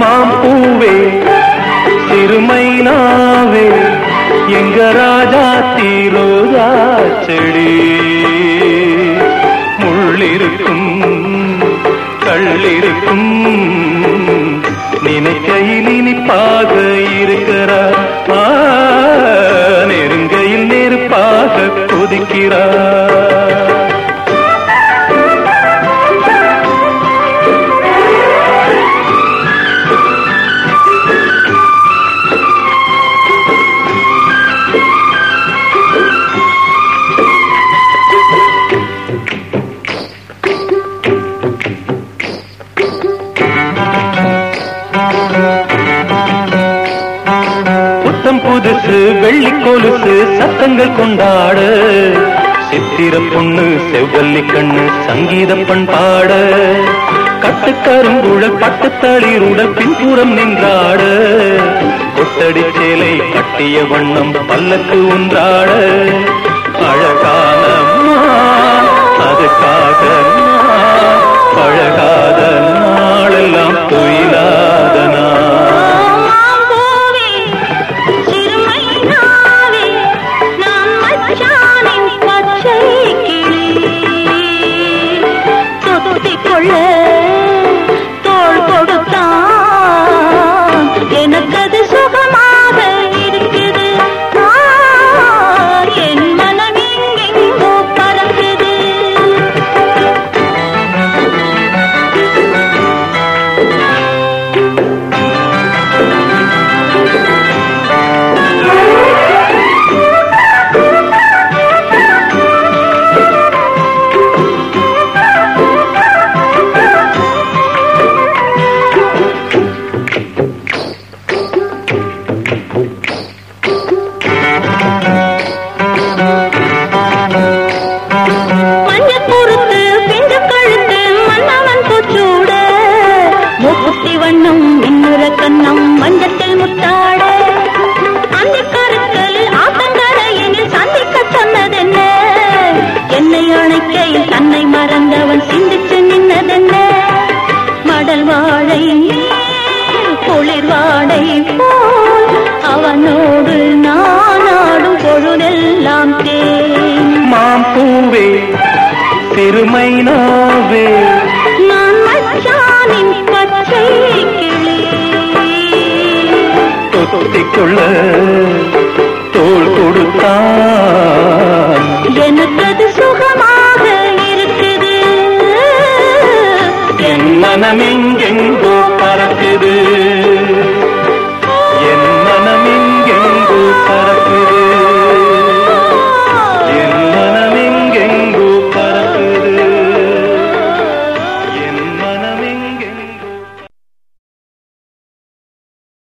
மாம்பூவே சிறுமைனாவே எங்க ராஜா தீரோதா செடி. புத்தம் வெள்ளி கொலுசு சத்தங்கள் கொண்டாட. சித்திர பொண்ணு செவ்வல்லி கண்ணு சங்கீத பண்பாட கட்டுக்கருங்குழல் பட்டுத்தளிருடல் பின்புறம் நின்றாட. கொட்டடி சேலை கட்டிய வண்ணம் பல்லக்கு ஒன்றாட அழகான அதுக்காக சிறுமைனாவே நான் மச்சானின் பச்சை கிளி. தொத்திக்கொள்ள தோள் கொடுத்தான். எனக்கது சுகமாக இருக்குது. என் மனமே